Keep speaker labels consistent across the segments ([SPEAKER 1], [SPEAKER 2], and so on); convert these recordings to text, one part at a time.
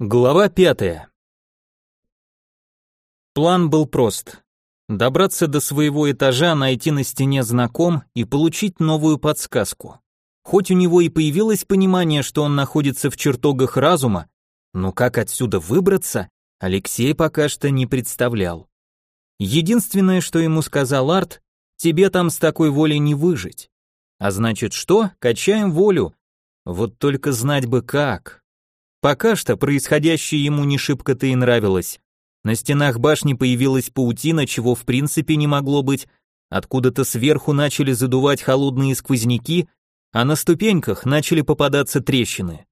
[SPEAKER 1] Глава пятая. План был прост. Добраться до своего этажа, найти на стене знаком и получить новую подсказку. Хоть у него и появилось понимание, что он находится в чертогах разума, но как отсюда выбраться, Алексей пока что не представлял. Единственное, что ему сказал Арт, тебе там с такой волей не выжить. А значит что? Качаем волю. Вот только знать бы как. Пока что происходящее ему не шибко-то и нравилось. На стенах башни появилась паутина, чего в принципе не могло быть, откуда-то сверху начали задувать холодные сквозняки, а на ступеньках начали попадаться трещины.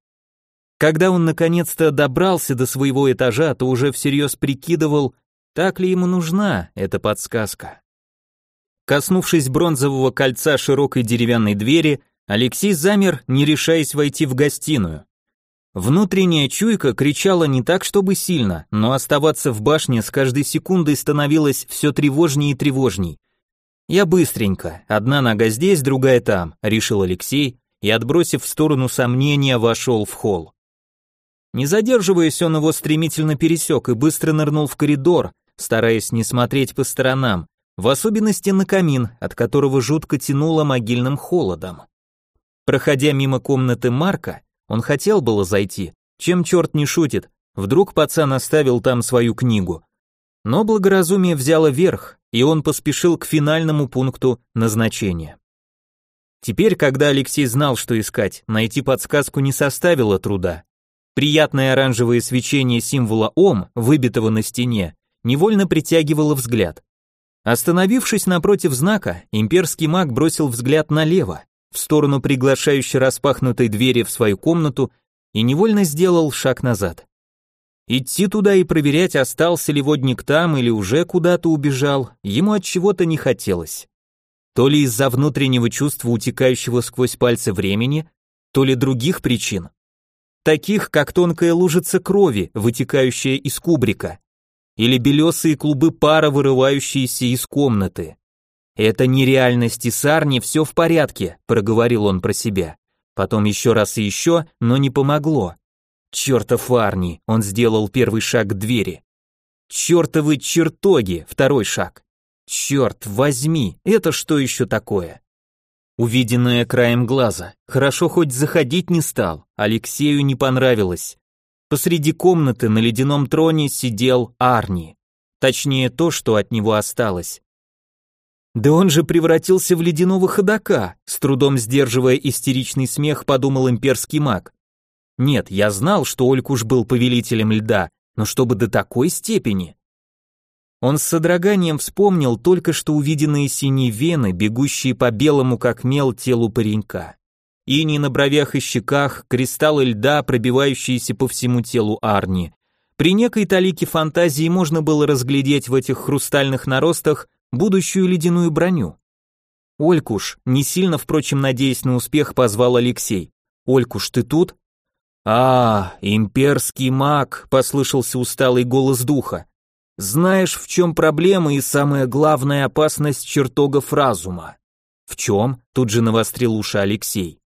[SPEAKER 1] Когда он наконец-то добрался до своего этажа, то уже всерьез прикидывал, так ли ему нужна эта подсказка. Коснувшись бронзового кольца широкой деревянной двери, Алексей замер, не решаясь войти в гостиную. Внутренняя чуйка кричала не так, чтобы сильно, но оставаться в башне с каждой секундой становилось все тревожнее и тревожней. «Я быстренько, одна нога здесь, другая там», — решил Алексей и, отбросив в сторону сомнения, вошел в холл. Не задерживаясь, он его стремительно пересек и быстро нырнул в коридор, стараясь не смотреть по сторонам, в особенности на камин, от которого жутко тянуло могильным холодом. Проходя мимо комнаты Марка, он хотел было зайти, чем черт не шутит, вдруг пацан оставил там свою книгу. Но благоразумие взяло верх, и он поспешил к финальному пункту назначения. Теперь, когда Алексей знал, что искать, найти подсказку не составило труда. Приятное оранжевое свечение символа Ом, выбитого на стене, невольно притягивало взгляд. Остановившись напротив знака, имперский маг бросил взгляд налево в сторону приглашающей распахнутой двери в свою комнату и невольно сделал шаг назад. Идти туда и проверять, остался ли водник там или уже куда-то убежал, ему от чего-то не хотелось. То ли из-за внутреннего чувства, утекающего сквозь пальцы времени, то ли других причин. Таких, как тонкая лужица крови, вытекающая из кубрика, или белесые клубы пара, вырывающиеся из комнаты. «Это нереальность Сарни, все в порядке», — проговорил он про себя. Потом еще раз и еще, но не помогло. «Чертов Арни!» — он сделал первый шаг к двери. «Чертовы чертоги!» — второй шаг. «Черт возьми! Это что еще такое?» Увиденное краем глаза. Хорошо хоть заходить не стал, Алексею не понравилось. Посреди комнаты на ледяном троне сидел Арни. Точнее, то, что от него осталось. Да он же превратился в ледяного ходока, с трудом сдерживая истеричный смех, подумал имперский маг. Нет, я знал, что Олькуш был повелителем льда, но чтобы до такой степени. Он с содроганием вспомнил только что увиденные синие вены, бегущие по белому как мел телу паренька. Ини на бровях и щеках, кристаллы льда, пробивающиеся по всему телу Арни. При некой талике фантазии можно было разглядеть в этих хрустальных наростах будущую ледяную броню. Олькуш, не сильно, впрочем, надеясь на успех, позвал Алексей. Олькуш, ты тут? А, имперский маг, послышался усталый голос духа. Знаешь, в чем проблема и самая главная опасность чертогов разума? В чем? Тут же навострил уши Алексей.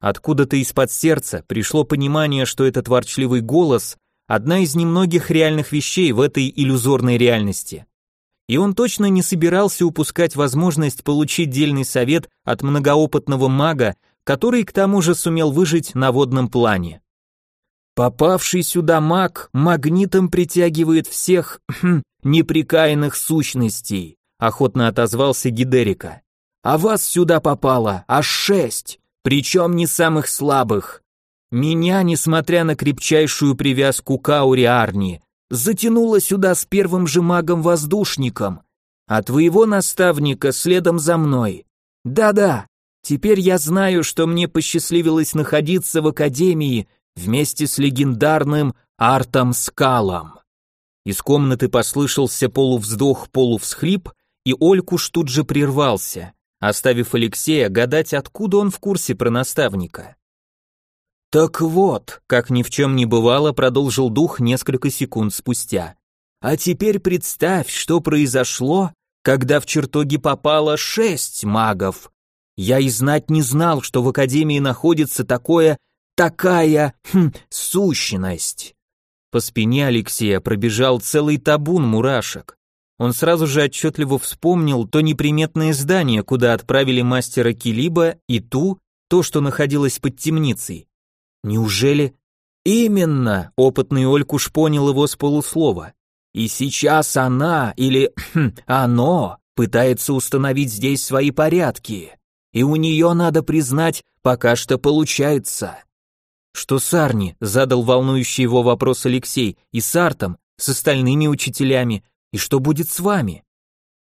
[SPEAKER 1] Откуда-то из-под сердца пришло понимание, что этот ворчливый голос – одна из немногих реальных вещей в этой иллюзорной реальности и он точно не собирался упускать возможность получить дельный совет от многоопытного мага, который к тому же сумел выжить на водном плане. Попавший сюда маг магнитом притягивает всех неприкаянных сущностей, охотно отозвался Гидерика. А вас сюда попало аж шесть, причем не самых слабых. Меня, несмотря на крепчайшую привязку к ауре Арни, затянуло сюда с первым же магом-воздушником, а твоего наставника следом за мной. Да-да, теперь я знаю, что мне посчастливилось находиться в академии вместе с легендарным Артом Скалом. Из комнаты послышался полувздох, полувсхлип, и Олькуш тут же прервался, оставив Алексея гадать, откуда он в курсе про наставника. «Так вот», как ни в чем не бывало, продолжил дух несколько секунд спустя. «А теперь представь, что произошло, когда в чертоги попало шесть магов. Я и знать не знал, что в Академии находится такое, такая, хм, сущность». По спине Алексея пробежал целый табун мурашек. Он сразу же отчетливо вспомнил то неприметное здание, куда отправили мастера Килиба, и ту, то, что находилось под темницей. Неужели? Именно, опытный Олькуш понял его с полуслова. И сейчас она, или хм, оно, пытается установить здесь свои порядки. И у нее, надо признать, пока что получается. Что с Арни? Задал волнующий его вопрос Алексей. И с Артом, с остальными учителями. И что будет с вами?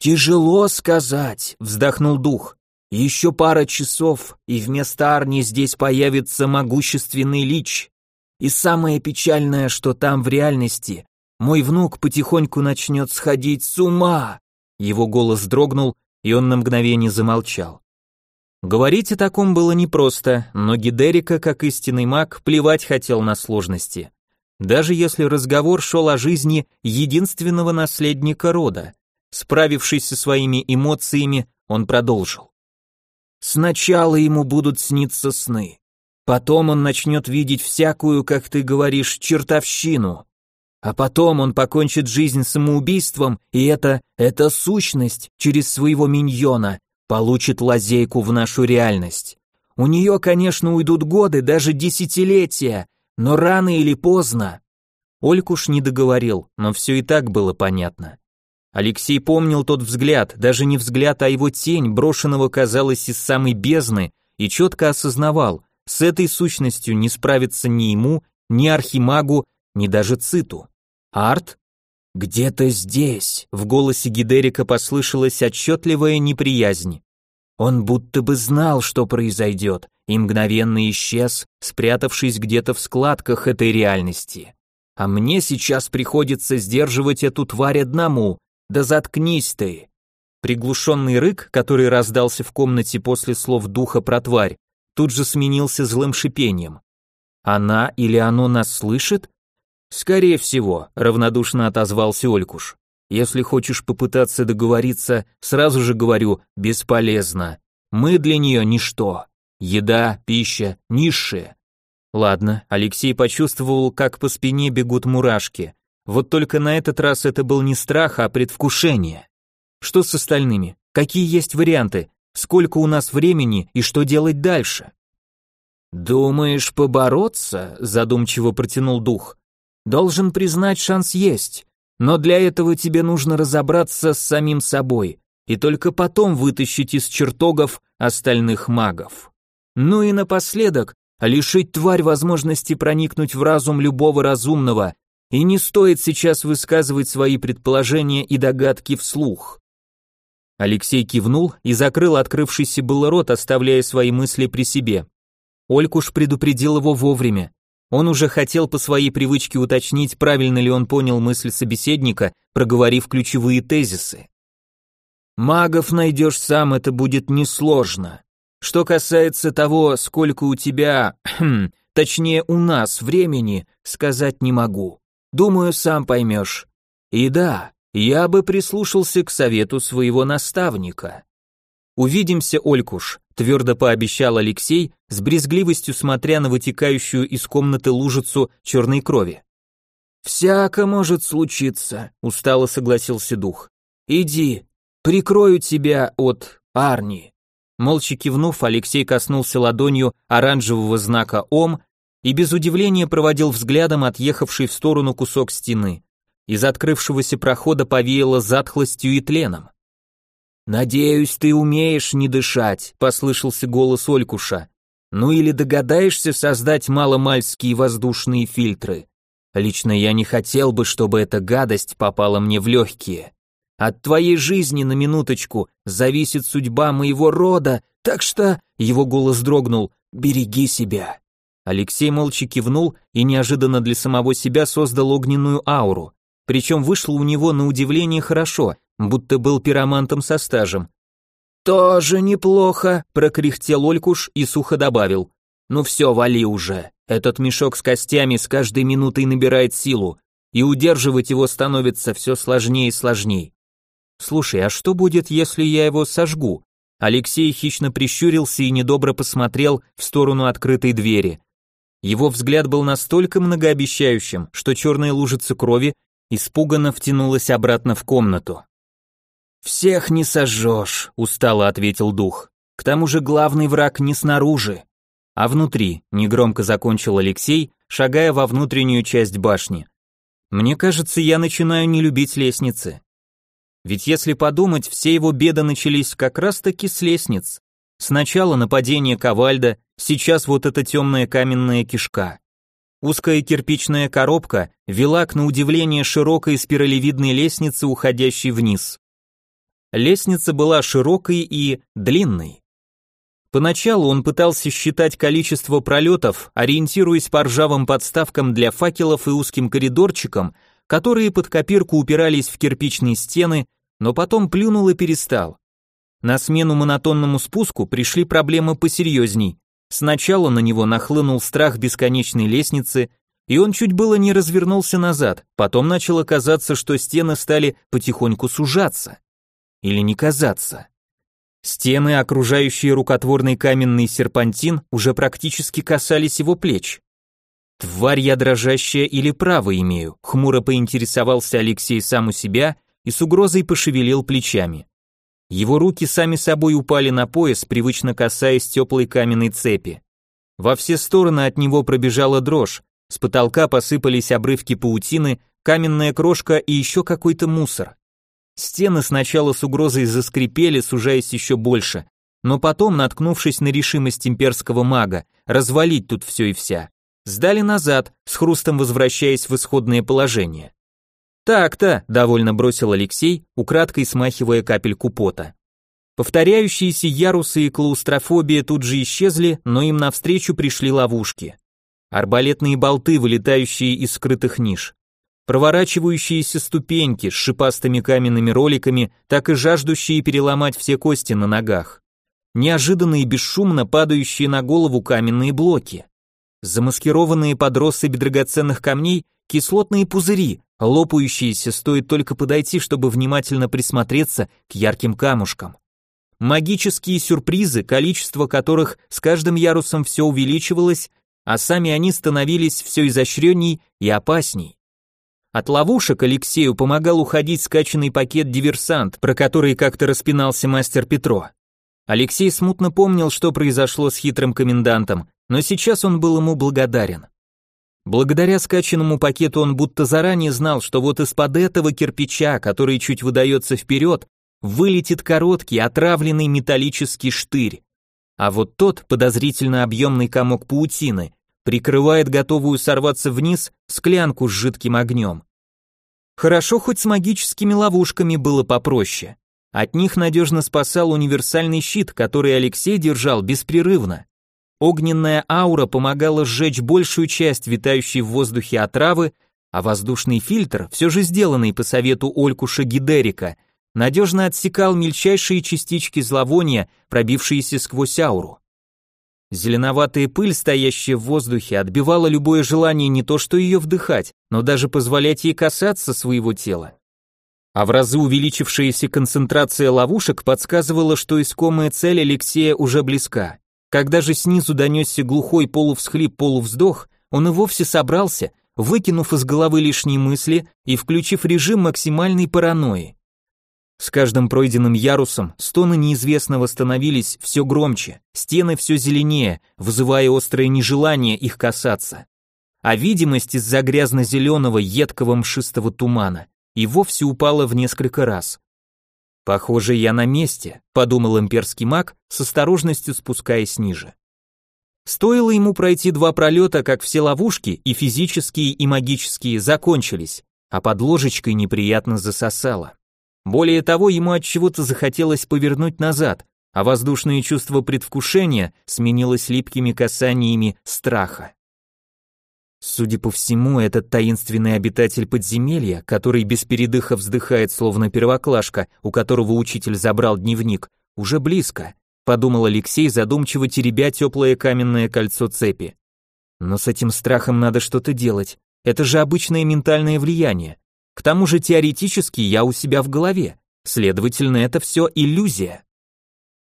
[SPEAKER 1] Тяжело сказать, вздохнул дух. Еще пара часов, и вместо Арни здесь появится могущественный лич. И самое печальное, что там в реальности мой внук потихоньку начнет сходить с ума. Его голос дрогнул, и он на мгновение замолчал. Говорить о таком было непросто, но Гидерика, как истинный маг, плевать хотел на сложности. Даже если разговор шел о жизни единственного наследника рода. Справившись со своими эмоциями, он продолжил. Сначала ему будут сниться сны. Потом он начнет видеть всякую, как ты говоришь, чертовщину. А потом он покончит жизнь самоубийством, и это, эта сущность через своего миньона получит лазейку в нашу реальность. У нее, конечно, уйдут годы, даже десятилетия, но рано или поздно. Олькуш не договорил, но все и так было понятно. Алексей помнил тот взгляд, даже не взгляд, а его тень, брошенного, казалось, из самой бездны, и четко осознавал, с этой сущностью не справится ни ему, ни архимагу, ни даже циту. Арт? Где-то здесь, в голосе Гидерика послышалась отчетливая неприязнь. Он будто бы знал, что произойдет, и мгновенно исчез, спрятавшись где-то в складках этой реальности. А мне сейчас приходится сдерживать эту тварь одному, да заткнись ты. Приглушенный рык, который раздался в комнате после слов духа про тварь, тут же сменился злым шипением. Она или оно нас слышит? Скорее всего, равнодушно отозвался Олькуш. Если хочешь попытаться договориться, сразу же говорю, бесполезно. Мы для нее ничто. Еда, пища, низшие. Ладно, Алексей почувствовал, как по спине бегут мурашки. Вот только на этот раз это был не страх, а предвкушение. Что с остальными? Какие есть варианты? Сколько у нас времени и что делать дальше? Думаешь побороться? задумчиво протянул дух. Должен признать, шанс есть, но для этого тебе нужно разобраться с самим собой и только потом вытащить из чертогов остальных магов. Ну и напоследок, лишить тварь возможности проникнуть в разум любого разумного и не стоит сейчас высказывать свои предположения и догадки вслух. Алексей кивнул и закрыл открывшийся был рот, оставляя свои мысли при себе. Олькуш предупредил его вовремя. Он уже хотел по своей привычке уточнить, правильно ли он понял мысль собеседника, проговорив ключевые тезисы. «Магов найдешь сам, это будет несложно. Что касается того, сколько у тебя, точнее у нас времени, сказать не могу. Думаю, сам поймешь. И да, я бы прислушался к совету своего наставника. Увидимся, Олькуш, твердо пообещал Алексей, с брезгливостью смотря на вытекающую из комнаты лужицу черной крови. Всяко может случиться, устало согласился дух. Иди, прикрою тебя от Арни. Молча кивнув, Алексей коснулся ладонью оранжевого знака Ом и без удивления проводил взглядом отъехавший в сторону кусок стены. Из открывшегося прохода повеяло затхлостью и тленом. «Надеюсь, ты умеешь не дышать», — послышался голос Олькуша. «Ну или догадаешься создать маломальские воздушные фильтры. Лично я не хотел бы, чтобы эта гадость попала мне в легкие. От твоей жизни на минуточку зависит судьба моего рода, так что...» Его голос дрогнул. «Береги себя». Алексей молча кивнул и неожиданно для самого себя создал огненную ауру. причем вышло у него на удивление хорошо, будто был пиромантом со стажем. «Тоже неплохо», — прокряхтел Олькуш и сухо добавил. «Ну все, вали уже. Этот мешок с костями с каждой минутой набирает силу, и удерживать его становится все сложнее и сложнее. Слушай, а что будет, если я его сожгу? Алексей хищно прищурился и недобро посмотрел в сторону открытой двери. Его взгляд был настолько многообещающим, что черная лужица крови испуганно втянулась обратно в комнату. «Всех не сожжешь», — устало ответил дух. «К тому же главный враг не снаружи, а внутри», — негромко закончил Алексей, шагая во внутреннюю часть башни. «Мне кажется, я начинаю не любить лестницы. Ведь если подумать, все его беды начались как раз-таки с лестниц. Сначала нападение Ковальда, сейчас вот эта темная каменная кишка. Узкая кирпичная коробка вела к на удивление широкой спиралевидной лестнице, уходящей вниз. Лестница была широкой и длинной. Поначалу он пытался считать количество пролетов, ориентируясь по ржавым подставкам для факелов и узким коридорчикам, которые под копирку упирались в кирпичные стены, но потом плюнул и перестал. На смену монотонному спуску пришли проблемы посерьезней. Сначала на него нахлынул страх бесконечной лестницы, и он чуть было не развернулся назад, потом начало казаться, что стены стали потихоньку сужаться. Или не казаться. Стены, окружающие рукотворный каменный серпантин, уже практически касались его плеч. «Тварь я дрожащая или право имею?» — хмуро поинтересовался Алексей сам у себя и с угрозой пошевелил плечами. Его руки сами собой упали на пояс, привычно касаясь теплой каменной цепи. Во все стороны от него пробежала дрожь, с потолка посыпались обрывки паутины, каменная крошка и еще какой-то мусор. Стены сначала с угрозой заскрипели, сужаясь еще больше, но потом, наткнувшись на решимость имперского мага развалить тут все и вся, сдали назад, с хрустом возвращаясь в исходное положение. «Так-то», — довольно бросил Алексей, украдкой смахивая капельку пота. Повторяющиеся ярусы и клаустрофобия тут же исчезли, но им навстречу пришли ловушки. Арбалетные болты, вылетающие из скрытых ниш. Проворачивающиеся ступеньки с шипастыми каменными роликами, так и жаждущие переломать все кости на ногах. Неожиданно и бесшумно падающие на голову каменные блоки замаскированные под россыпь драгоценных камней кислотные пузыри, лопающиеся стоит только подойти, чтобы внимательно присмотреться к ярким камушкам. Магические сюрпризы, количество которых с каждым ярусом все увеличивалось, а сами они становились все изощренней и опасней. От ловушек Алексею помогал уходить скачанный пакет «Диверсант», про который как-то распинался мастер Петро. Алексей смутно помнил, что произошло с хитрым комендантом, но сейчас он был ему благодарен. Благодаря скачанному пакету он будто заранее знал, что вот из-под этого кирпича, который чуть выдается вперед, вылетит короткий, отравленный металлический штырь. А вот тот, подозрительно объемный комок паутины, прикрывает готовую сорваться вниз склянку с жидким огнем. Хорошо хоть с магическими ловушками было попроще. От них надежно спасал универсальный щит, который Алексей держал беспрерывно. Огненная аура помогала сжечь большую часть витающей в воздухе отравы, а воздушный фильтр, все же сделанный по совету Олькуша Гидерика, надежно отсекал мельчайшие частички зловония, пробившиеся сквозь ауру. Зеленоватая пыль, стоящая в воздухе, отбивала любое желание не то что ее вдыхать, но даже позволять ей касаться своего тела. А в разы увеличившаяся концентрация ловушек подсказывала, что искомая цель Алексея уже близка. Когда же снизу донесся глухой полувсхлип-полувздох, он и вовсе собрался, выкинув из головы лишние мысли и включив режим максимальной паранойи. С каждым пройденным ярусом стоны неизвестного становились все громче, стены все зеленее, вызывая острое нежелание их касаться. А видимость из-за грязно-зеленого едкого мшистого тумана и вовсе упала в несколько раз. Похоже, я на месте, подумал имперский маг, с осторожностью спускаясь ниже. Стоило ему пройти два пролета, как все ловушки, и физические, и магические, закончились, а под ложечкой неприятно засосало. Более того, ему от чего-то захотелось повернуть назад, а воздушное чувство предвкушения сменилось липкими касаниями страха. Судя по всему, этот таинственный обитатель подземелья, который без передыха вздыхает, словно первоклашка, у которого учитель забрал дневник, уже близко, подумал Алексей, задумчиво теребя теплое каменное кольцо цепи. Но с этим страхом надо что-то делать. Это же обычное ментальное влияние. К тому же теоретически я у себя в голове. Следовательно, это все иллюзия.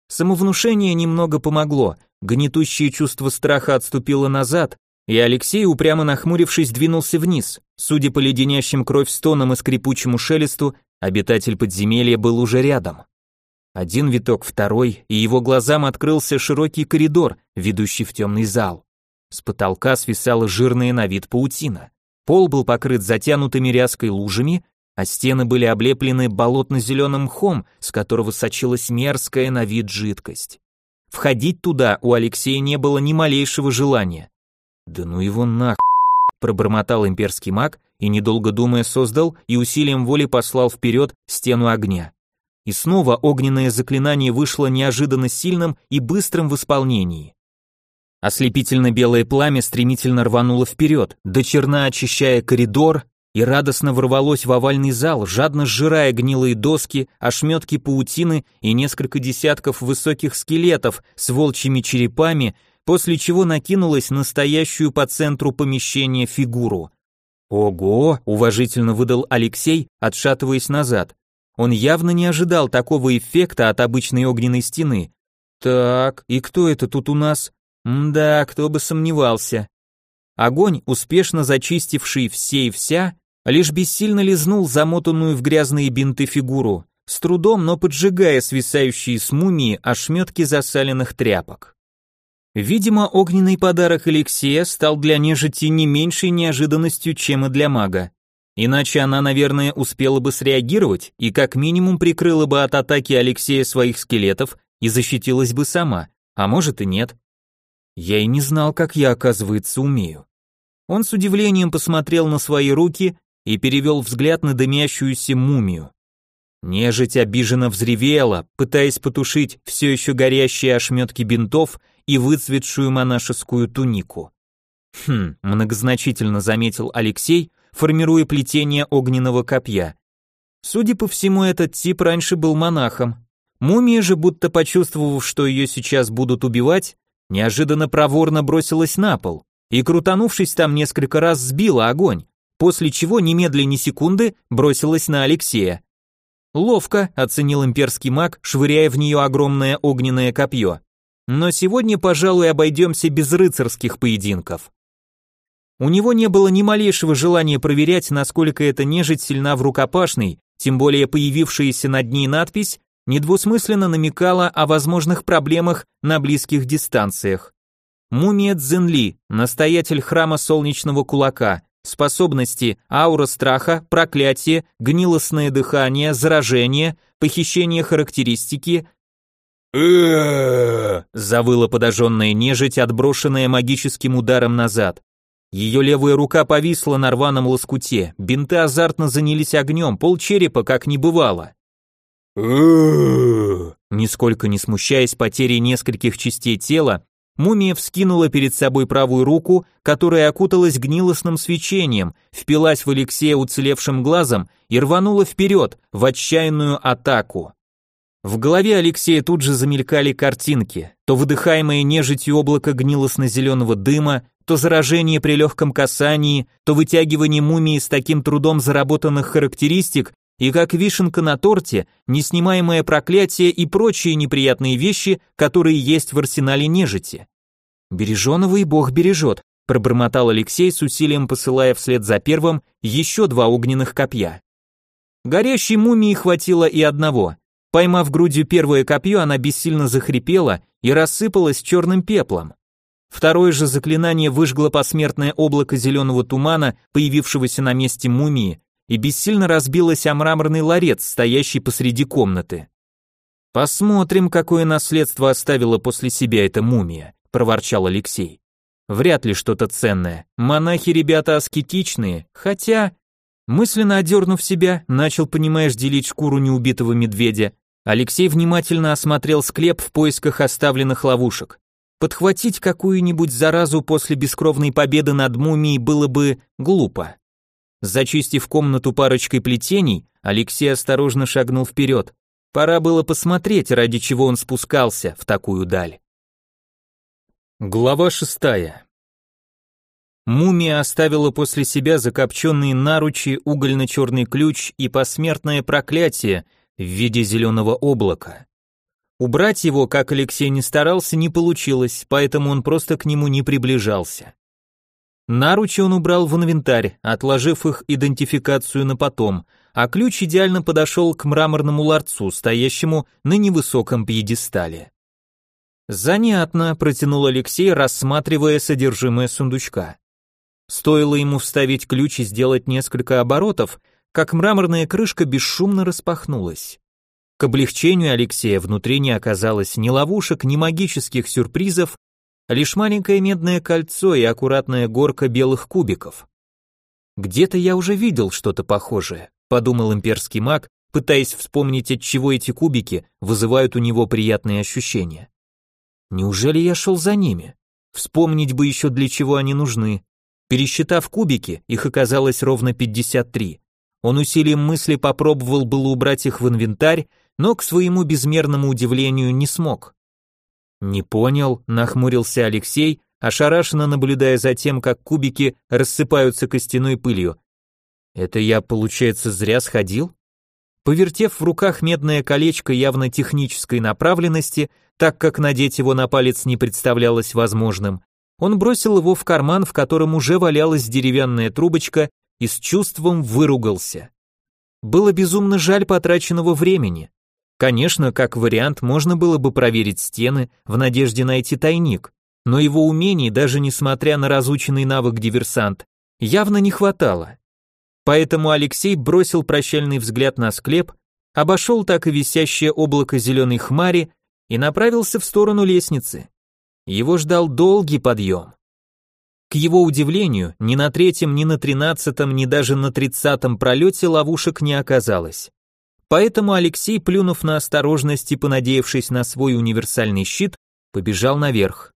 [SPEAKER 1] Самовнушение немного помогло, гнетущее чувство страха отступило назад, и Алексей, упрямо нахмурившись, двинулся вниз. Судя по леденящим кровь стонам и скрипучему шелесту, обитатель подземелья был уже рядом. Один виток, второй, и его глазам открылся широкий коридор, ведущий в темный зал. С потолка свисала жирная на вид паутина. Пол был покрыт затянутыми ряской лужами, а стены были облеплены болотно-зеленым мхом, с которого сочилась мерзкая на вид жидкость. Входить туда у Алексея не было ни малейшего желания. Да ну его нах, пробормотал имперский маг и, недолго думая, создал и усилием воли послал вперед стену огня. И снова огненное заклинание вышло неожиданно сильным и быстрым в исполнении. Ослепительно белое пламя стремительно рвануло вперед, до черна очищая коридор, и радостно ворвалось в овальный зал, жадно сжирая гнилые доски, ошметки паутины и несколько десятков высоких скелетов с волчьими черепами, после чего накинулась настоящую по центру помещения фигуру. «Ого!» — уважительно выдал Алексей, отшатываясь назад. Он явно не ожидал такого эффекта от обычной огненной стены. «Так, и кто это тут у нас?» «Да, кто бы сомневался». Огонь, успешно зачистивший все и вся, лишь бессильно лизнул замотанную в грязные бинты фигуру, с трудом, но поджигая свисающие с мумии ошметки засаленных тряпок. Видимо, огненный подарок Алексея стал для нежити не меньшей неожиданностью, чем и для мага. Иначе она, наверное, успела бы среагировать и как минимум прикрыла бы от атаки Алексея своих скелетов и защитилась бы сама, а может и нет. Я и не знал, как я, оказывается, умею. Он с удивлением посмотрел на свои руки и перевел взгляд на дымящуюся мумию. Нежить обиженно взревела, пытаясь потушить все еще горящие ошметки бинтов и выцветшую монашескую тунику. Хм, многозначительно заметил Алексей, формируя плетение огненного копья. Судя по всему, этот тип раньше был монахом. Мумия же, будто почувствовав, что ее сейчас будут убивать, неожиданно проворно бросилась на пол и, крутанувшись там несколько раз, сбила огонь, после чего немедля ни секунды бросилась на Алексея. Ловко, оценил имперский маг, швыряя в нее огромное огненное копье. Но сегодня, пожалуй, обойдемся без рыцарских поединков. У него не было ни малейшего желания проверять, насколько эта нежить сильна в рукопашной, тем более появившаяся над ней надпись недвусмысленно намекала о возможных проблемах на близких дистанциях. Мумия Цзинли, настоятель храма солнечного кулака, способности аура страха, проклятие, гнилостное дыхание, заражение, похищение характеристики, завыла подожженная нежить, отброшенная магическим ударом назад. Ее левая рука повисла на рваном лоскуте, бинты азартно занялись огнем, пол черепа как не бывало. Нисколько не смущаясь потерей нескольких частей тела, мумия вскинула перед собой правую руку, которая окуталась гнилостным свечением, впилась в Алексея уцелевшим глазом и рванула вперед, в отчаянную атаку. В голове Алексея тут же замелькали картинки, то выдыхаемое нежитью облако гнилостно-зеленого дыма, то заражение при легком касании, то вытягивание мумии с таким трудом заработанных характеристик, и как вишенка на торте, неснимаемое проклятие и прочие неприятные вещи, которые есть в арсенале нежити. «Береженого и Бог бережет», пробормотал Алексей с усилием посылая вслед за первым еще два огненных копья. Горящей мумии хватило и одного, Поймав грудью первое копье, она бессильно захрипела и рассыпалась черным пеплом. Второе же заклинание выжгло посмертное облако зеленого тумана, появившегося на месте мумии, и бессильно разбилось о мраморный ларец, стоящий посреди комнаты. «Посмотрим, какое наследство оставила после себя эта мумия», — проворчал Алексей. «Вряд ли что-то ценное. Монахи ребята аскетичные, хотя...» Мысленно одернув себя, начал, понимаешь, делить шкуру неубитого медведя, Алексей внимательно осмотрел склеп в поисках оставленных ловушек. Подхватить какую-нибудь заразу после бескровной победы над мумией было бы глупо. Зачистив комнату парочкой плетений, Алексей осторожно шагнул вперед. Пора было посмотреть, ради чего он спускался в такую даль. Глава шестая. Мумия оставила после себя закопченные наручи, угольно-черный ключ и посмертное проклятие в виде зеленого облака. Убрать его, как Алексей не старался, не получилось, поэтому он просто к нему не приближался. Наручи он убрал в инвентарь, отложив их идентификацию на потом, а ключ идеально подошел к мраморному ларцу, стоящему на невысоком пьедестале. Занятно, протянул Алексей, рассматривая содержимое сундучка. Стоило ему вставить ключ и сделать несколько оборотов, как мраморная крышка бесшумно распахнулась. К облегчению Алексея внутри не оказалось ни ловушек, ни магических сюрпризов, лишь маленькое медное кольцо и аккуратная горка белых кубиков. Где-то я уже видел что-то похожее, подумал имперский маг, пытаясь вспомнить, от чего эти кубики вызывают у него приятные ощущения. Неужели я шел за ними? Вспомнить бы еще для чего они нужны. Пересчитав кубики, их оказалось ровно 53. Он усилием мысли попробовал было убрать их в инвентарь, но к своему безмерному удивлению не смог. Не понял, нахмурился Алексей, ошарашенно наблюдая за тем, как кубики рассыпаются костяной пылью. Это я, получается, зря сходил? Повертев в руках медное колечко явно технической направленности, так как надеть его на палец не представлялось возможным, он бросил его в карман, в котором уже валялась деревянная трубочка, и с чувством выругался. Было безумно жаль потраченного времени. Конечно, как вариант, можно было бы проверить стены в надежде найти тайник, но его умений, даже несмотря на разученный навык диверсант, явно не хватало. Поэтому Алексей бросил прощальный взгляд на склеп, обошел так и висящее облако зеленой хмари и направился в сторону лестницы. Его ждал долгий подъем. К его удивлению, ни на третьем, ни на тринадцатом, ни даже на тридцатом пролете ловушек не оказалось. Поэтому Алексей, плюнув на осторожность и понадеявшись на свой универсальный щит, побежал наверх.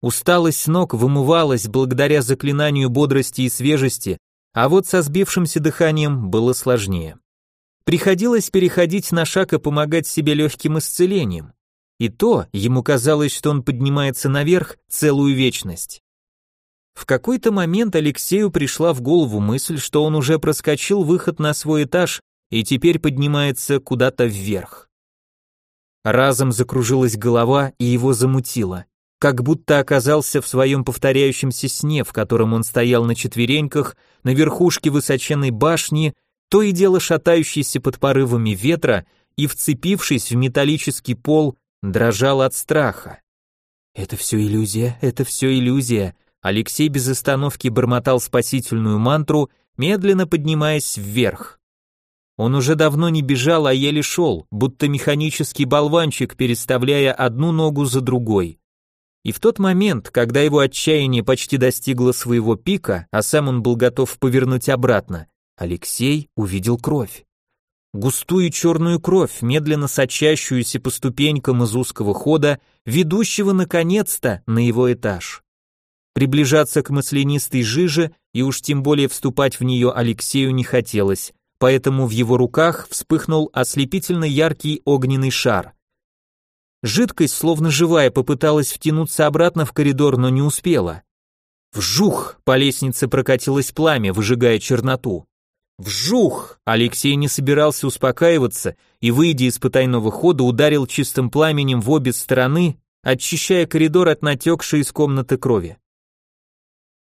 [SPEAKER 1] Усталость ног вымывалась благодаря заклинанию бодрости и свежести, а вот со сбившимся дыханием было сложнее. Приходилось переходить на шаг и помогать себе легким исцелением. И то ему казалось, что он поднимается наверх целую вечность. В какой-то момент Алексею пришла в голову мысль, что он уже проскочил выход на свой этаж и теперь поднимается куда-то вверх. Разом закружилась голова и его замутило, как будто оказался в своем повторяющемся сне, в котором он стоял на четвереньках на верхушке высоченной башни, то и дело шатающийся под порывами ветра и, вцепившись в металлический пол, дрожал от страха. «Это все иллюзия, это все иллюзия», Алексей без остановки бормотал спасительную мантру, медленно поднимаясь вверх. Он уже давно не бежал, а еле шел, будто механический болванчик, переставляя одну ногу за другой. И в тот момент, когда его отчаяние почти достигло своего пика, а сам он был готов повернуть обратно, Алексей увидел кровь. Густую черную кровь, медленно сочащуюся по ступенькам из узкого хода, ведущего наконец-то на его этаж. Приближаться к маслянистой жиже и уж тем более вступать в нее Алексею не хотелось, поэтому в его руках вспыхнул ослепительно яркий огненный шар. Жидкость, словно живая, попыталась втянуться обратно в коридор, но не успела. Вжух! По лестнице прокатилось пламя, выжигая черноту. Вжух! Алексей не собирался успокаиваться и, выйдя из потайного хода, ударил чистым пламенем в обе стороны, очищая коридор от натекшей из комнаты крови.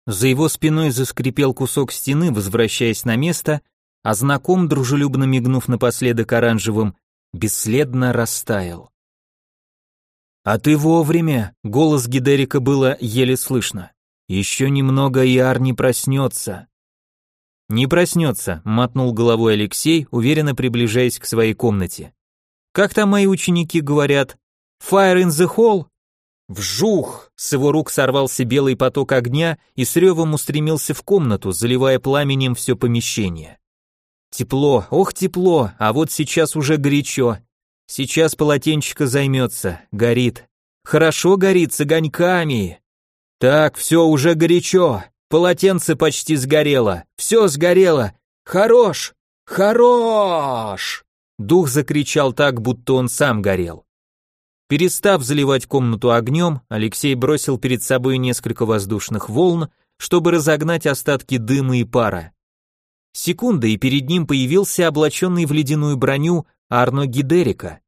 [SPEAKER 1] За его спиной заскрипел кусок стены, возвращаясь на место, а знаком, дружелюбно мигнув напоследок оранжевым, бесследно растаял. «А ты вовремя!» — голос Гидерика было еле слышно. «Еще немного, и Ар не проснется». «Не проснется», — мотнул головой Алексей, уверенно приближаясь к своей комнате. «Как там мои ученики говорят? Fire in the hall?» Вжух! С его рук сорвался белый поток огня и с ревом устремился в комнату, заливая пламенем все помещение. Тепло, ох тепло, а вот сейчас уже горячо. Сейчас полотенчика займется, горит. Хорошо горит с огоньками. Так, все уже горячо. Полотенце почти сгорело. Все сгорело. Хорош! Хорош! Дух закричал так, будто он сам горел. Перестав заливать комнату огнем, Алексей бросил перед собой несколько воздушных волн, чтобы разогнать остатки дыма и пара. Секунда, и перед ним появился облаченный в ледяную броню Арно Гидерика.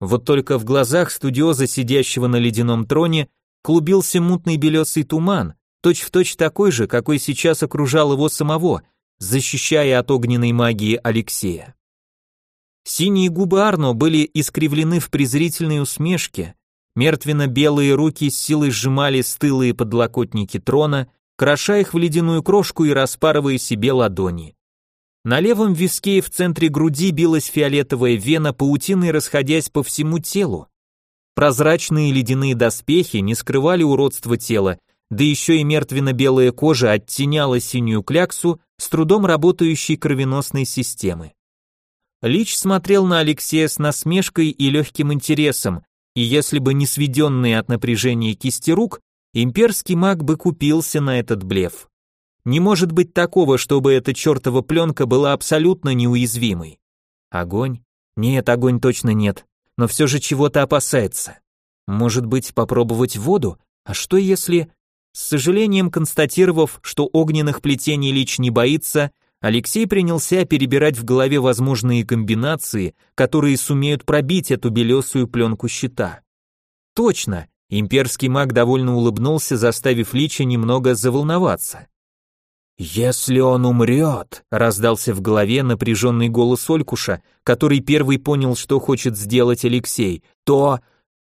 [SPEAKER 1] Вот только в глазах студиоза, сидящего на ледяном троне, клубился мутный белесый туман, точь-в-точь точь такой же, какой сейчас окружал его самого, защищая от огненной магии Алексея. Синие губы Арно были искривлены в презрительной усмешке, мертвенно-белые руки с силой сжимали стылые подлокотники трона, кроша их в ледяную крошку и распарывая себе ладони. На левом виске и в центре груди билась фиолетовая вена, паутиной расходясь по всему телу. Прозрачные ледяные доспехи не скрывали уродство тела, да еще и мертвенно-белая кожа оттеняла синюю кляксу с трудом работающей кровеносной системы. Лич смотрел на Алексея с насмешкой и легким интересом, и если бы не сведенные от напряжения кисти рук, имперский маг бы купился на этот блеф. Не может быть такого, чтобы эта чертова пленка была абсолютно неуязвимой. Огонь? Нет, огонь точно нет, но все же чего-то опасается. Может быть, попробовать воду? А что если... С сожалением констатировав, что огненных плетений Лич не боится, Алексей принялся перебирать в голове возможные комбинации, которые сумеют пробить эту белесую пленку щита. Точно, имперский маг довольно улыбнулся, заставив Лича немного заволноваться. «Если он умрет», — раздался в голове напряженный голос Олькуша, который первый понял, что хочет сделать Алексей, то...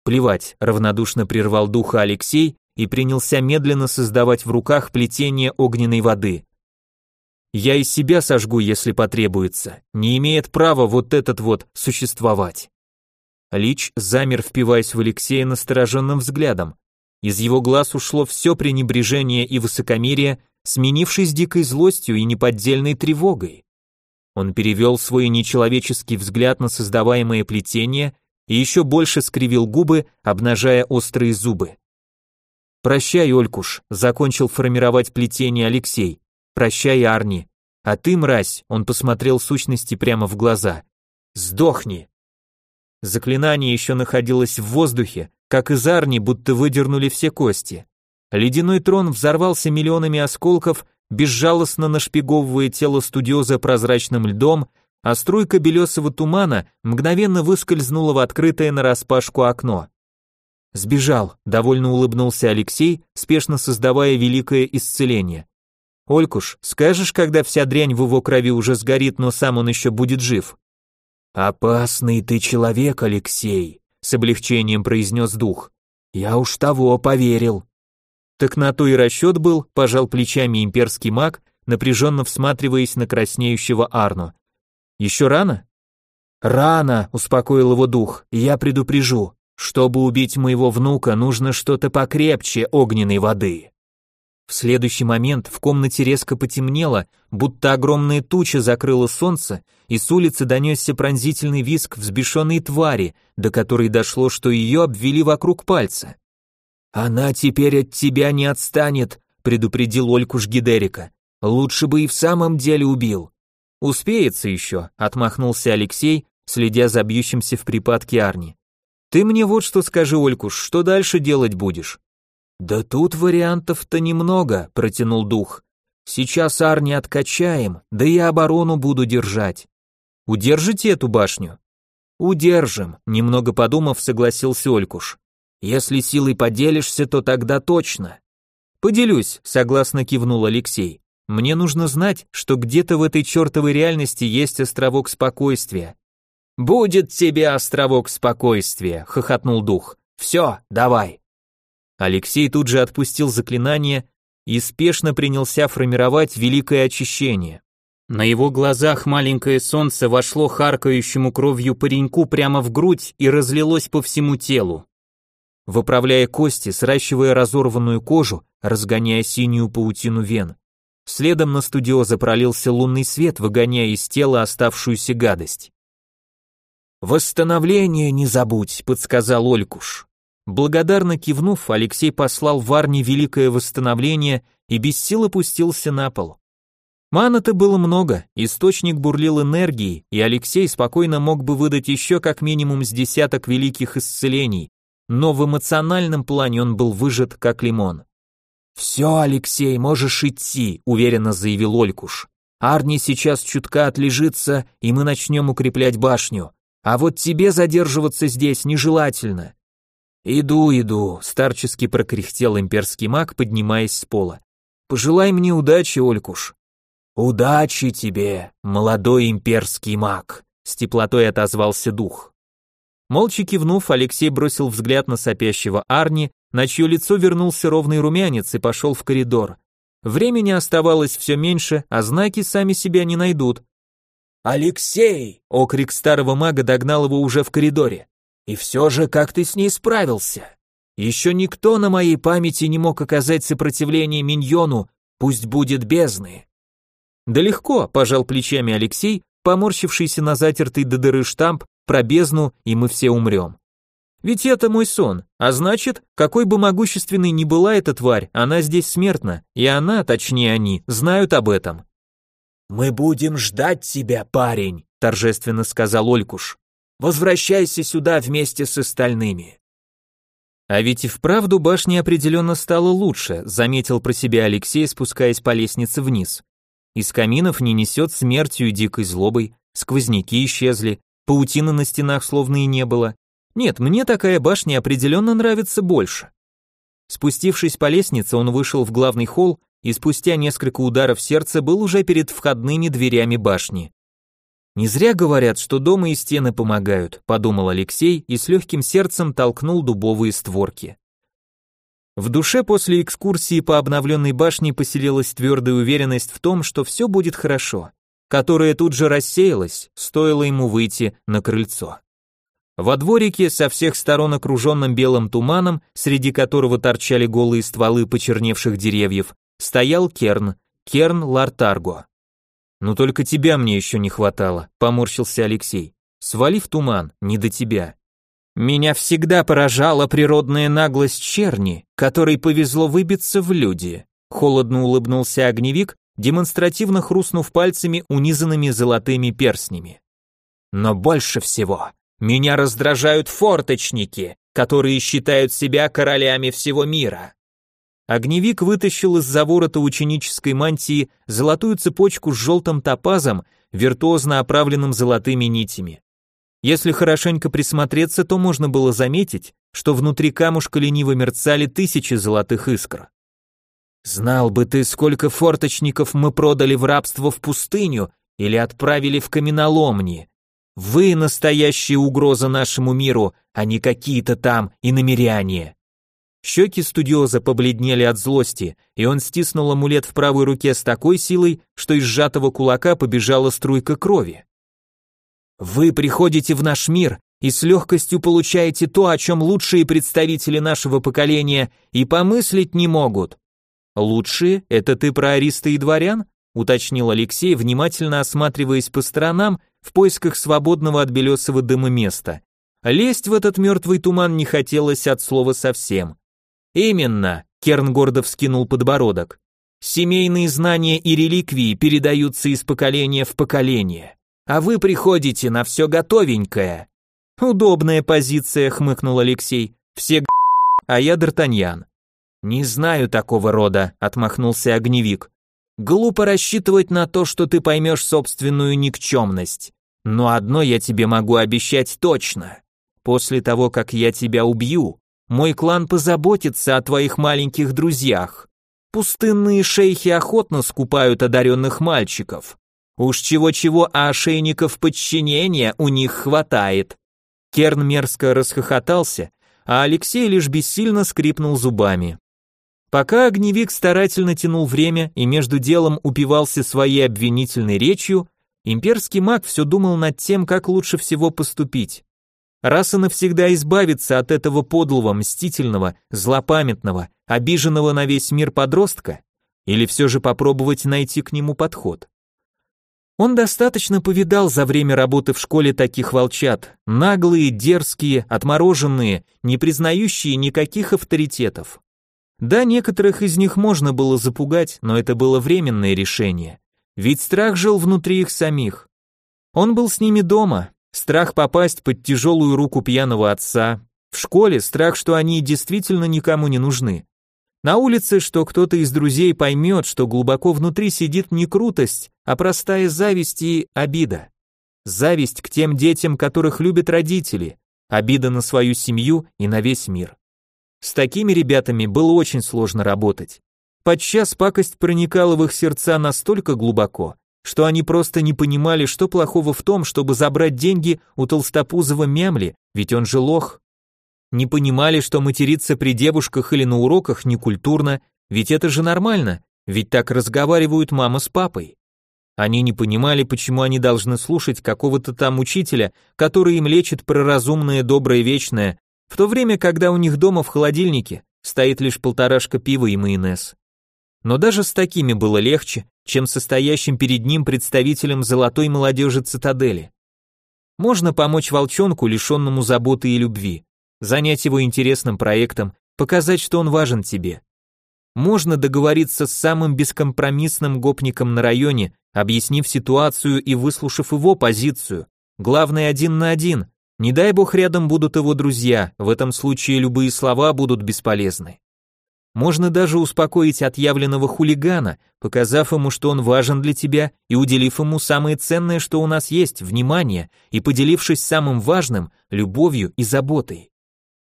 [SPEAKER 1] Плевать, равнодушно прервал духа Алексей и принялся медленно создавать в руках плетение огненной воды. «Я из себя сожгу, если потребуется, не имеет права вот этот вот существовать». Лич замер, впиваясь в Алексея настороженным взглядом. Из его глаз ушло все пренебрежение и высокомерие, сменившись дикой злостью и неподдельной тревогой. Он перевел свой нечеловеческий взгляд на создаваемое плетение и еще больше скривил губы, обнажая острые зубы. «Прощай, Олькуш», — закончил формировать плетение Алексей. «Прощай, Арни. А ты, мразь», — он посмотрел сущности прямо в глаза. «Сдохни». Заклинание еще находилось в воздухе, как из Арни будто выдернули все кости. Ледяной трон взорвался миллионами осколков, безжалостно нашпиговывая тело студиоза прозрачным льдом, а струйка белесого тумана мгновенно выскользнула в открытое нараспашку окно. Сбежал, довольно улыбнулся Алексей, спешно создавая великое исцеление. Олькуш, скажешь, когда вся дрянь в его крови уже сгорит, но сам он еще будет жив? Опасный ты человек, Алексей, с облегчением произнес дух. Я уж того поверил. Так на то и расчет был, пожал плечами имперский маг, напряженно всматриваясь на краснеющего Арну. Еще рано? Рано, успокоил его дух, я предупрежу. Чтобы убить моего внука, нужно что-то покрепче огненной воды. В следующий момент в комнате резко потемнело, будто огромная туча закрыла солнце, и с улицы донесся пронзительный визг взбешенной твари, до которой дошло, что ее обвели вокруг пальца. «Она теперь от тебя не отстанет», — предупредил Ольку Жгидерика. «Лучше бы и в самом деле убил». «Успеется еще», — отмахнулся Алексей, следя за бьющимся в припадке Арни. «Ты мне вот что скажи, Олькуш, что дальше делать будешь?» «Да тут вариантов-то немного», — протянул дух. «Сейчас Арни откачаем, да и оборону буду держать». «Удержите эту башню?» «Удержим», — немного подумав, согласился Олькуш. Если силой поделишься, то тогда точно. Поделюсь, согласно кивнул Алексей. Мне нужно знать, что где-то в этой чертовой реальности есть островок спокойствия. Будет тебе островок спокойствия, хохотнул дух. Все, давай. Алексей тут же отпустил заклинание и спешно принялся формировать великое очищение. На его глазах маленькое солнце вошло харкающему кровью пареньку прямо в грудь и разлилось по всему телу выправляя кости, сращивая разорванную кожу, разгоняя синюю паутину вен. Следом на студиоза пролился лунный свет, выгоняя из тела оставшуюся гадость. «Восстановление не забудь», — подсказал Олькуш. Благодарно кивнув, Алексей послал в Арне великое восстановление и без сил опустился на пол. Мана-то было много, источник бурлил энергией, и Алексей спокойно мог бы выдать еще как минимум с десяток великих исцелений, но в эмоциональном плане он был выжат как лимон. «Все, Алексей, можешь идти», — уверенно заявил Олькуш. «Арни сейчас чутка отлежится, и мы начнем укреплять башню. А вот тебе задерживаться здесь нежелательно. «Иду, иду», — старчески прокряхтел имперский маг, поднимаясь с пола. «Пожелай мне удачи, Олькуш». «Удачи тебе, молодой имперский маг», — с теплотой отозвался дух. Молча кивнув, Алексей бросил взгляд на сопящего Арни, на чье лицо вернулся ровный румянец и пошел в коридор. Времени оставалось все меньше, а знаки сами себя не найдут. «Алексей!» — окрик старого мага догнал его уже в коридоре. И все же, как ты с ней справился? Еще никто на моей памяти не мог оказать сопротивление миньону, пусть будет бездны. Да легко, пожал плечами Алексей, поморщившийся на затертый до дыры штамп про бездну, и мы все умрем. Ведь это мой сон, а значит, какой бы могущественной ни была эта тварь, она здесь смертна, и она, точнее они, знают об этом. «Мы будем ждать тебя, парень», торжественно сказал Олькуш. Возвращайся сюда вместе с остальными. А ведь и вправду башня определенно стала лучше, заметил про себя Алексей, спускаясь по лестнице вниз. Из каминов не несет смертью и дикой злобой, сквозняки исчезли, паутины на стенах словно и не было. Нет, мне такая башня определенно нравится больше. Спустившись по лестнице, он вышел в главный холл и спустя несколько ударов сердца был уже перед входными дверями башни. Не зря говорят, что дома и стены помогают, подумал Алексей и с легким сердцем толкнул дубовые створки. В душе после экскурсии по обновленной башне поселилась твердая уверенность в том, что все будет хорошо, которая тут же рассеялась, стоило ему выйти на крыльцо. Во дворике, со всех сторон окруженным белым туманом, среди которого торчали голые стволы почерневших деревьев, стоял Керн, Керн Лартарго. «Ну только тебя мне еще не хватало», — поморщился Алексей. «Свали в туман, не до тебя». «Меня всегда поражала природная наглость черни, которой повезло выбиться в люди», — холодно улыбнулся огневик, демонстративно хрустнув пальцами, унизанными золотыми перстнями. «Но больше всего меня раздражают форточники, которые считают себя королями всего мира. Огневик вытащил из-за ворота ученической мантии золотую цепочку с желтым топазом, виртуозно оправленным золотыми нитями. Если хорошенько присмотреться, то можно было заметить, что внутри камушка лениво мерцали тысячи золотых искр. «Знал бы ты, сколько форточников мы продали в рабство в пустыню или отправили в каменоломни. Вы настоящая угроза нашему миру, а не какие-то там иномеряне». Щеки студиоза побледнели от злости, и он стиснул амулет в правой руке с такой силой, что из сжатого кулака побежала струйка крови. «Вы приходите в наш мир и с легкостью получаете то, о чем лучшие представители нашего поколения и помыслить не могут». «Лучшие? Это ты про ариста и дворян?» уточнил Алексей, внимательно осматриваясь по сторонам в поисках свободного от белесого дыма места. Лезть в этот мертвый туман не хотелось от слова совсем. Именно, Керн гордо вскинул подбородок. Семейные знания и реликвии передаются из поколения в поколение, а вы приходите на все готовенькое. Удобная позиция, хмыкнул Алексей. Все а я Д'Артаньян. Не знаю такого рода, отмахнулся огневик. Глупо рассчитывать на то, что ты поймешь собственную никчемность. Но одно я тебе могу обещать точно. После того, как я тебя убью, мой клан позаботится о твоих маленьких друзьях. Пустынные шейхи охотно скупают одаренных мальчиков. Уж чего-чего, а ошейников подчинения у них хватает. Керн мерзко расхохотался, а Алексей лишь бессильно скрипнул зубами. Пока огневик старательно тянул время и между делом упивался своей обвинительной речью, имперский маг все думал над тем, как лучше всего поступить раз и навсегда избавиться от этого подлого, мстительного, злопамятного, обиженного на весь мир подростка, или все же попробовать найти к нему подход. Он достаточно повидал за время работы в школе таких волчат, наглые, дерзкие, отмороженные, не признающие никаких авторитетов. Да, некоторых из них можно было запугать, но это было временное решение. Ведь страх жил внутри их самих. Он был с ними дома, страх попасть под тяжелую руку пьяного отца, в школе страх, что они действительно никому не нужны. На улице, что кто-то из друзей поймет, что глубоко внутри сидит не крутость, а простая зависть и обида. Зависть к тем детям, которых любят родители, обида на свою семью и на весь мир. С такими ребятами было очень сложно работать. Подчас пакость проникала в их сердца настолько глубоко, что они просто не понимали, что плохого в том, чтобы забрать деньги у толстопузого мямли, ведь он же лох. Не понимали, что материться при девушках или на уроках некультурно, ведь это же нормально, ведь так разговаривают мама с папой. Они не понимали, почему они должны слушать какого-то там учителя, который им лечит про разумное, доброе, вечное, в то время, когда у них дома в холодильнике стоит лишь полторашка пива и майонез. Но даже с такими было легче, чем состоящим перед ним представителем золотой молодежи цитадели. Можно помочь волчонку, лишенному заботы и любви, занять его интересным проектом, показать, что он важен тебе. Можно договориться с самым бескомпромиссным гопником на районе, объяснив ситуацию и выслушав его позицию. Главное один на один, не дай бог рядом будут его друзья, в этом случае любые слова будут бесполезны. Можно даже успокоить отъявленного хулигана, показав ему, что он важен для тебя и уделив ему самое ценное, что у нас есть, внимание, и поделившись самым важным, любовью и заботой.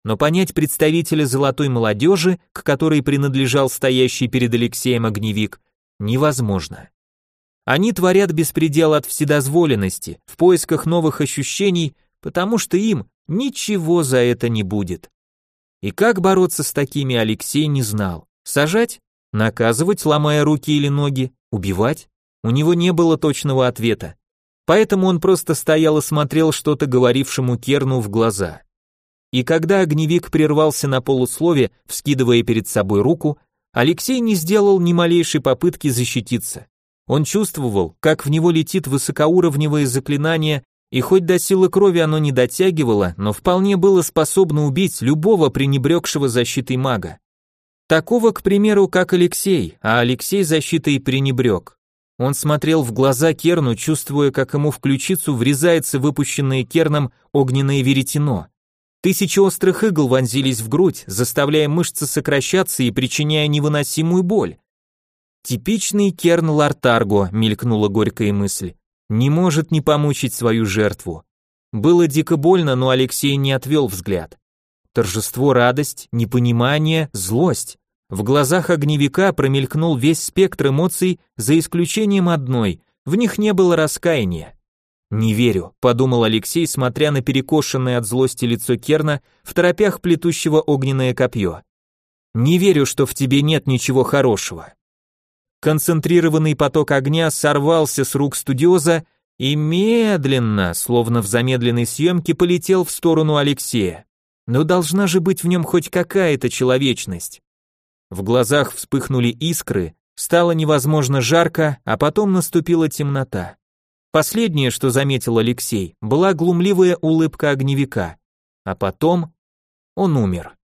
[SPEAKER 1] Но понять представителя золотой молодежи, к которой принадлежал стоящий перед Алексеем огневик, невозможно. Они творят беспредел от вседозволенности, в поисках новых ощущений, потому что им ничего за это не будет. И как бороться с такими Алексей не знал. Сажать? Наказывать, ломая руки или ноги? Убивать? У него не было точного ответа. Поэтому он просто стоял и смотрел что-то говорившему Керну в глаза. И когда огневик прервался на полуслове, вскидывая перед собой руку, Алексей не сделал ни малейшей попытки защититься. Он чувствовал, как в него летит высокоуровневое заклинание и хоть до силы крови оно не дотягивало, но вполне было способно убить любого пренебрегшего защитой мага. Такого, к примеру, как Алексей, а Алексей защитой пренебрег. Он смотрел в глаза Керну, чувствуя, как ему в ключицу врезается выпущенное Керном огненное веретено. Тысячи острых игл вонзились в грудь, заставляя мышцы сокращаться и причиняя невыносимую боль. Типичный Керн Лартарго, мелькнула горькая мысль не может не помучить свою жертву. Было дико больно, но Алексей не отвел взгляд. Торжество, радость, непонимание, злость. В глазах огневика промелькнул весь спектр эмоций, за исключением одной, в них не было раскаяния. «Не верю», — подумал Алексей, смотря на перекошенное от злости лицо Керна, в торопях плетущего огненное копье. «Не верю, что в тебе нет ничего хорошего». Концентрированный поток огня сорвался с рук студиоза и медленно, словно в замедленной съемке, полетел в сторону Алексея. Но должна же быть в нем хоть какая-то человечность. В глазах вспыхнули искры, стало невозможно жарко, а потом наступила темнота. Последнее, что заметил Алексей, была глумливая улыбка огневика. А потом он умер.